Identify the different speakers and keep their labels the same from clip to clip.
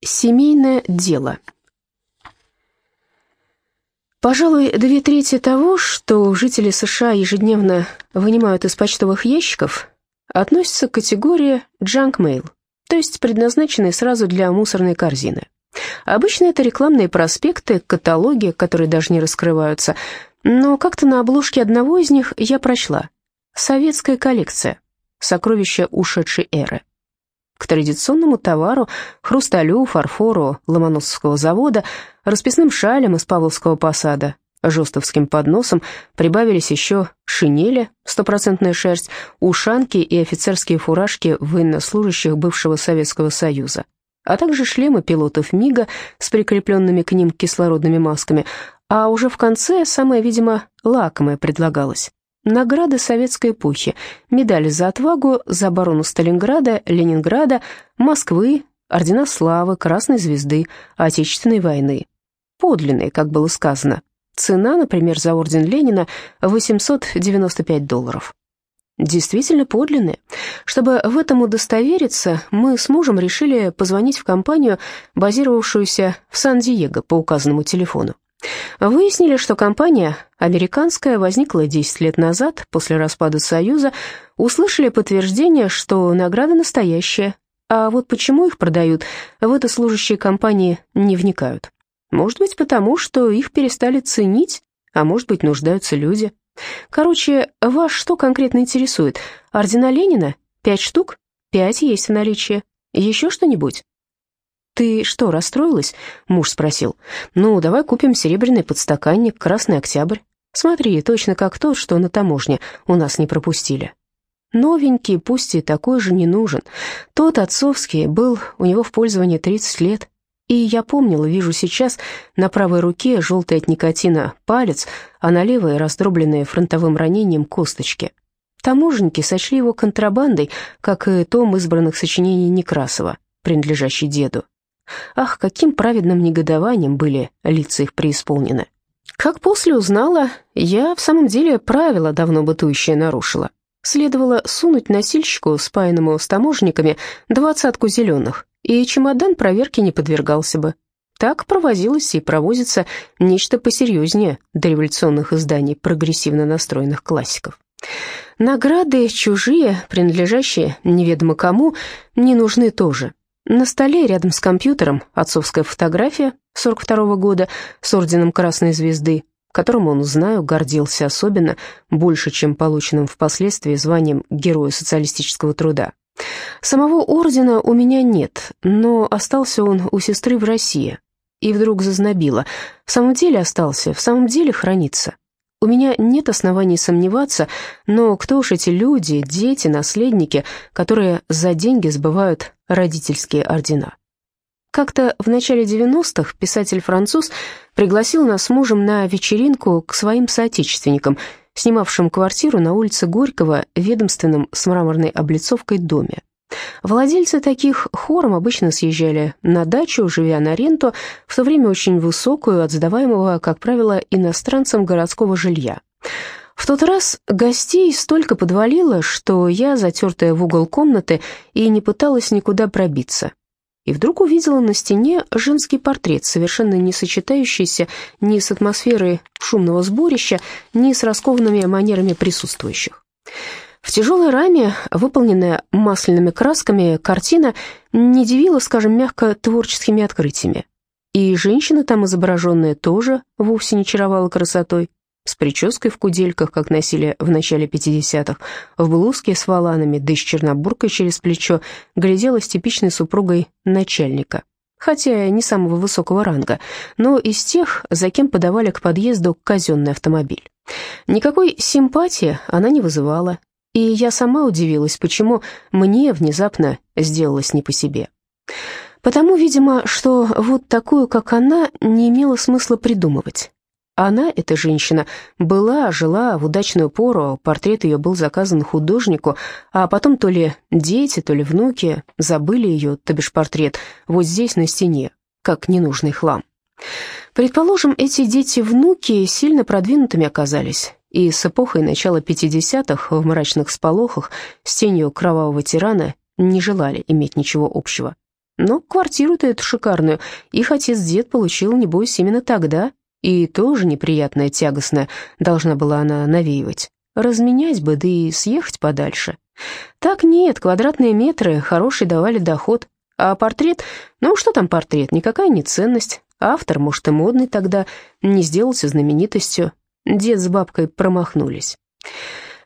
Speaker 1: Семейное дело. Пожалуй, две трети того, что жители США ежедневно вынимают из почтовых ящиков, относится к категории junk mail, то есть предназначенной сразу для мусорной корзины. Обычно это рекламные проспекты, каталоги, которые даже не раскрываются, но как-то на обложке одного из них я прочла «Советская коллекция. Сокровища ушедшей эры». К традиционному товару, хрусталю, фарфору Ломоносовского завода, расписным шалям из Павловского посада, жестовским подносом прибавились еще шинели, стопроцентная шерсть, ушанки и офицерские фуражки военнослужащих бывшего Советского Союза, а также шлемы пилотов МИГа с прикрепленными к ним кислородными масками, а уже в конце самое, видимо, лакомое предлагалось. Награды советской эпохи, медали за отвагу, за оборону Сталинграда, Ленинграда, Москвы, ордена славы, Красной звезды, Отечественной войны. Подлинные, как было сказано. Цена, например, за орден Ленина 895 долларов. Действительно подлинные. Чтобы в этом удостовериться, мы с мужем решили позвонить в компанию, базировавшуюся в Сан-Диего по указанному телефону. Выяснили, что компания американская возникла 10 лет назад, после распада Союза, услышали подтверждение, что награда настоящая, а вот почему их продают, в это служащие компании не вникают. Может быть, потому что их перестали ценить, а может быть, нуждаются люди. Короче, вас что конкретно интересует? Ордена Ленина? Пять штук? Пять есть в наличии. Еще что-нибудь? «Ты что, расстроилась?» — муж спросил. «Ну, давай купим серебряный подстаканник, красный октябрь. Смотри, точно как тот, что на таможне у нас не пропустили». Новенький, пусть и такой же, не нужен. Тот отцовский был у него в пользовании 30 лет. И я помнила, вижу сейчас, на правой руке желтый от никотина палец, а на левой раздробленные фронтовым ранением косточки. Таможенники сочли его контрабандой, как и том избранных сочинений Некрасова, принадлежащий деду. Ах, каким праведным негодованием были лица их преисполнены. Как после узнала, я в самом деле правило давно бытующее нарушила. Следовало сунуть носильщику, спаянному с таможенниками, двадцатку зеленых, и чемодан проверки не подвергался бы. Так провозилось и провозится нечто посерьезнее дореволюционных изданий прогрессивно настроенных классиков. Награды чужие, принадлежащие неведомо кому, не нужны тоже. На столе рядом с компьютером отцовская фотография 42 -го года с орденом Красной Звезды, которым он, знаю, гордился особенно, больше, чем полученным впоследствии званием Героя социалистического труда. Самого ордена у меня нет, но остался он у сестры в России. И вдруг зазнобило. В самом деле остался, в самом деле хранится. У меня нет оснований сомневаться, но кто уж эти люди, дети, наследники, которые за деньги сбывают родительские ордена? Как-то в начале 90-х писатель-француз пригласил нас с мужем на вечеринку к своим соотечественникам, снимавшим квартиру на улице Горького в ведомственном с мраморной облицовкой доме. Владельцы таких хором обычно съезжали на дачу, живя на ренту, в то время очень высокую, от сдаваемого, как правило, иностранцам городского жилья. В тот раз гостей столько подвалило, что я, затертая в угол комнаты, и не пыталась никуда пробиться. И вдруг увидела на стене женский портрет, совершенно не сочетающийся ни с атмосферой шумного сборища, ни с раскованными манерами присутствующих. В тяжелой раме, выполненная масляными красками, картина не дивила, скажем мягко, творческими открытиями. И женщина там изображенная тоже вовсе не чаровала красотой, с прической в кудельках, как носили в начале 50-х, в блузке с валанами, да и с чернобуркой через плечо, глядела с типичной супругой начальника. Хотя не самого высокого ранга, но из тех, за кем подавали к подъезду казенный автомобиль. Никакой симпатии она не вызывала, и я сама удивилась, почему мне внезапно сделалось не по себе. Потому, видимо, что вот такую, как она, не имело смысла придумывать. Она, эта женщина, была, жила в удачную пору, портрет ее был заказан художнику, а потом то ли дети, то ли внуки забыли ее, то бишь портрет, вот здесь на стене, как ненужный хлам. Предположим, эти дети-внуки сильно продвинутыми оказались, и с эпохой начала 50-х в мрачных сполохах с тенью кровавого тирана не желали иметь ничего общего. Но квартиру-то эту шикарную их отец-дед получил, небось, именно тогда, и тоже неприятная, тягостная должна была она навеивать. Разменять бы, да и съехать подальше. Так нет, квадратные метры хороший давали доход, а портрет, ну что там портрет, никакая не ценность. Автор, может, и модный тогда, не сделался знаменитостью. Дед с бабкой промахнулись.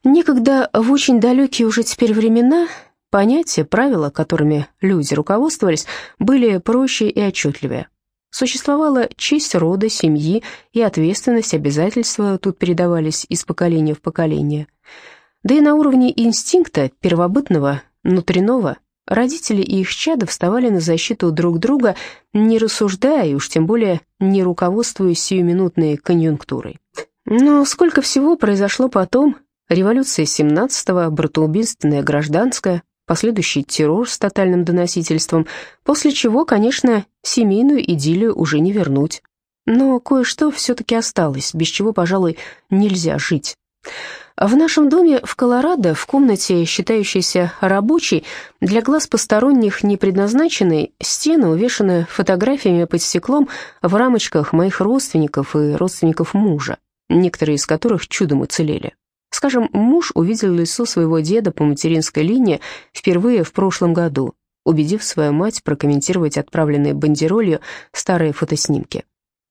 Speaker 1: Некогда в очень далекие уже теперь времена понятия, правила, которыми люди руководствовались, были проще и отчетливее. Существовала честь рода, семьи, и ответственность, обязательства тут передавались из поколения в поколение. Да и на уровне инстинкта, первобытного, внутреннего, родители и их чада вставали на защиту друг друга, не рассуждая и уж тем более не руководствуясь сиюминутной конъюнктурой. Но сколько всего произошло потом, Революция 17-го, братоубийственная гражданская, последующий террор с тотальным доносительством, после чего, конечно, семейную идиллию уже не вернуть. Но кое-что все-таки осталось, без чего, пожалуй, нельзя жить. В нашем доме в Колорадо, в комнате, считающейся рабочей, для глаз посторонних не предназначенной, стены увешаны фотографиями под стеклом в рамочках моих родственников и родственников мужа, некоторые из которых чудом уцелели. Скажем, муж увидел лицо своего деда по материнской линии впервые в прошлом году, убедив свою мать прокомментировать отправленные бандеролью старые фотоснимки.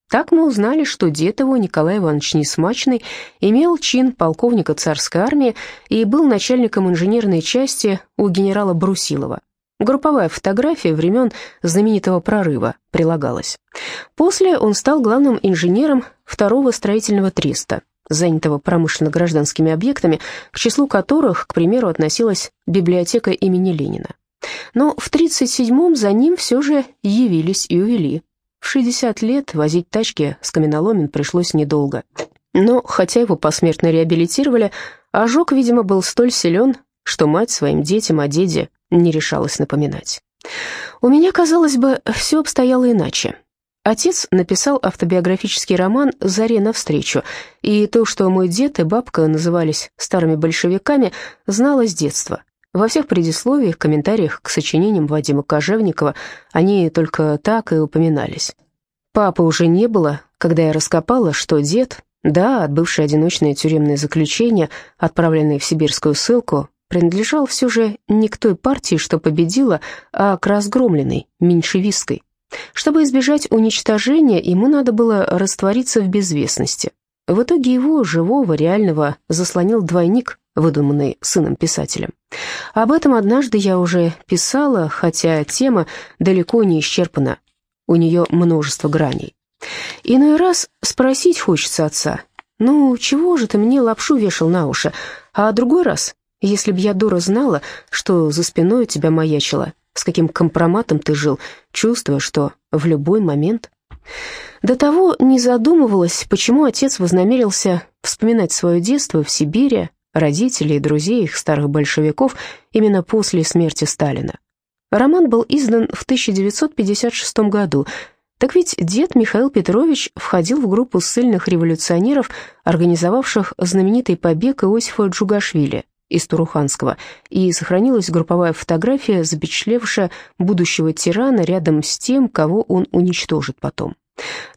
Speaker 1: Так мы узнали, что дед его, Николай Иванович Несмачный, имел чин полковника царской армии и был начальником инженерной части у генерала Брусилова. Групповая фотография времен знаменитого прорыва прилагалась. После он стал главным инженером второго строительного треста, занятого промышленно-гражданскими объектами, к числу которых, к примеру, относилась библиотека имени Ленина. Но в 1937-м за ним все же явились и увели. В 60 лет возить тачки с каменоломен пришлось недолго. Но, хотя его посмертно реабилитировали, ожог, видимо, был столь силен, что мать своим детям о деде не решалась напоминать. У меня, казалось бы, все обстояло иначе. Отец написал автобиографический роман «Заре навстречу», и то, что мой дед и бабка назывались старыми большевиками, знала с детства. Во всех предисловиях, комментариях к сочинениям Вадима Кожевникова они только так и упоминались. Папы уже не было, когда я раскопала, что дед, да, отбывший одиночное тюремное заключение, отправленный в сибирскую ссылку, принадлежал все же не к той партии, что победила, а к разгромленной, меньшевистской. Чтобы избежать уничтожения, ему надо было раствориться в безвестности. В итоге его, живого, реального, заслонил двойник, выдуманный сыном-писателем. Об этом однажды я уже писала, хотя тема далеко не исчерпана. У нее множество граней. Иной раз спросить хочется отца, «Ну, чего же ты мне лапшу вешал на уши?» А другой раз, если б я, дура, знала, что за спиной у тебя маячила, с каким компроматом ты жил, чувствуя, что в любой момент... До того не задумывалась, почему отец вознамерился вспоминать свое детство в Сибири, родителей и друзей их старых большевиков именно после смерти Сталина. Роман был издан в 1956 году, так ведь дед Михаил Петрович входил в группу ссыльных революционеров, организовавших знаменитый побег Иосифа Джугашвили из Туруханского, и сохранилась групповая фотография, запечатлевшая будущего тирана рядом с тем, кого он уничтожит потом.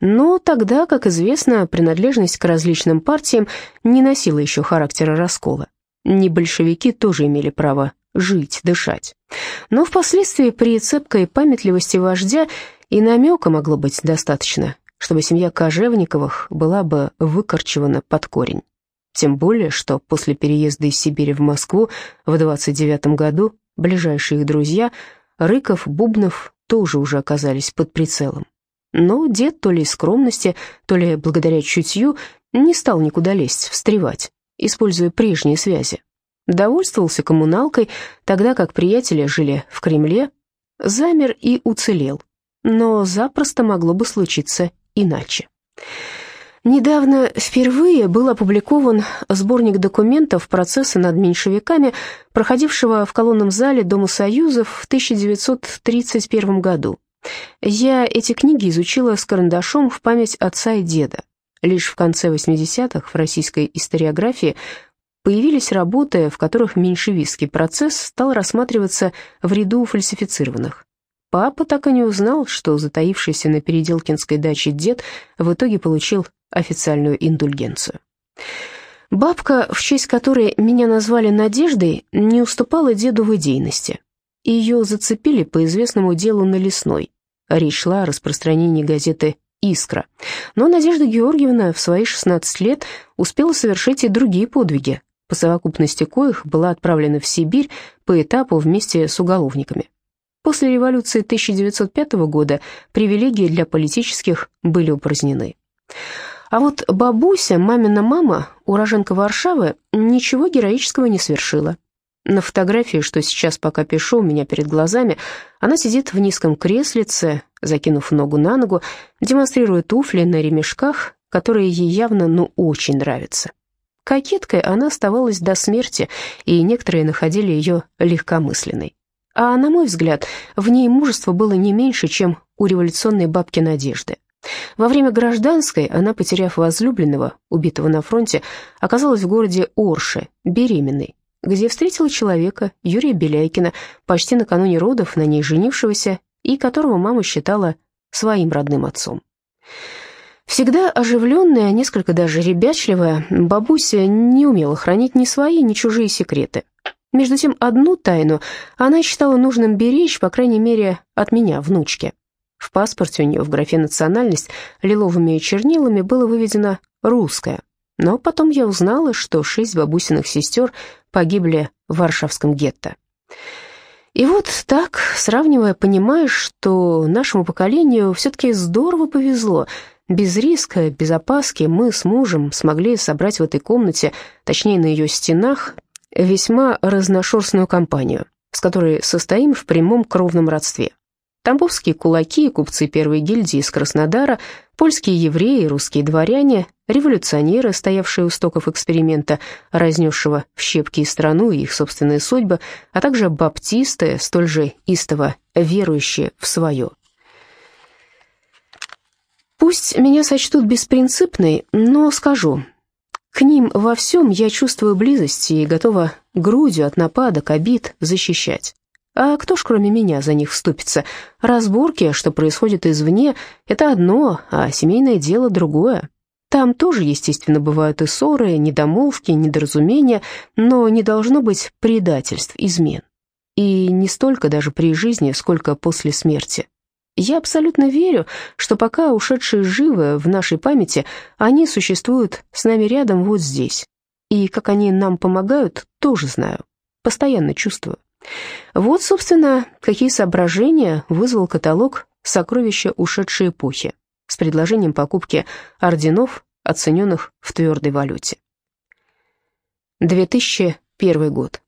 Speaker 1: Но тогда, как известно, принадлежность к различным партиям не носила еще характера раскола. Не большевики тоже имели право жить, дышать. Но впоследствии при цепкой памятливости вождя и намека могло быть достаточно, чтобы семья Кожевниковых была бы выкорчевана под корень. Тем более, что после переезда из Сибири в Москву в 29 году ближайшие их друзья Рыков, Бубнов тоже уже оказались под прицелом. Но дед то ли из скромности, то ли благодаря чутью не стал никуда лезть, встревать, используя прежние связи. Довольствовался коммуналкой, тогда как приятели жили в Кремле, замер и уцелел. Но запросто могло бы случиться иначе. Недавно впервые был опубликован сборник документов процесса над меньшевиками, проходившего в колонном зале Дома Союзов в 1931 году. Я эти книги изучила с карандашом в память отца и деда. Лишь в конце 80-х в российской историографии появились работы, в которых меньшевистский процесс стал рассматриваться в ряду фальсифицированных. папа так и не узнал, что затаившийся на Переделкинской даче дед в итоге получил официальную индульгенцию. Бабка, в честь которой меня назвали Надеждой, не уступала деду в идейности. Ее зацепили по известному делу на Лесной. Речь шла о распространении газеты «Искра». Но Надежда Георгиевна в свои 16 лет успела совершить и другие подвиги, по совокупности коих была отправлена в Сибирь по этапу вместе с уголовниками. После революции 1905 года привилегии для политических были упразднены. А вот бабуся, мамина мама, уроженка Варшавы, ничего героического не совершила. На фотографии, что сейчас пока пишу, у меня перед глазами, она сидит в низком креслице, закинув ногу на ногу, демонстрируя туфли на ремешках, которые ей явно, ну, очень нравятся. Кокеткой она оставалась до смерти, и некоторые находили ее легкомысленной. А, на мой взгляд, в ней мужество было не меньше, чем у революционной бабки Надежды. Во время гражданской она, потеряв возлюбленного, убитого на фронте, оказалась в городе Орше, беременной, где встретила человека, Юрия Беляйкина, почти накануне родов на ней женившегося и которого мама считала своим родным отцом. Всегда оживленная, несколько даже ребячливая, бабуся не умела хранить ни свои, ни чужие секреты. Между тем, одну тайну она считала нужным беречь, по крайней мере, от меня, внучки. В паспорте у нее в графе «национальность» лиловыми чернилами было выведено «русская». Но потом я узнала, что шесть бабусиных сестер погибли в Варшавском гетто. И вот так, сравнивая, понимаешь, что нашему поколению все-таки здорово повезло. Без риска, без опаски мы с мужем смогли собрать в этой комнате, точнее на ее стенах, весьма разношерстную компанию, с которой состоим в прямом кровном родстве. Тамбовские кулаки, купцы первой гильдии из Краснодара, польские евреи, русские дворяне, революционеры, стоявшие у стоков эксперимента, разнесшего в щепки и страну и их собственные судьбы, а также баптисты, столь же истово верующие в свое. Пусть меня сочтут беспринципной, но скажу, к ним во всем я чувствую близость и готова грудью от нападок, обид защищать. А кто ж кроме меня за них вступится? Разборки, что происходят извне, это одно, а семейное дело другое. Там тоже, естественно, бывают и ссоры, недомолвки, недоразумения, но не должно быть предательств, измен. И не столько даже при жизни, сколько после смерти. Я абсолютно верю, что пока ушедшие живы в нашей памяти, они существуют с нами рядом вот здесь. И как они нам помогают, тоже знаю, постоянно чувствую. Вот, собственно, какие соображения вызвал каталог «Сокровища ушедшей эпохи» с предложением покупки орденов, оцененных в твердой валюте. 2001 год.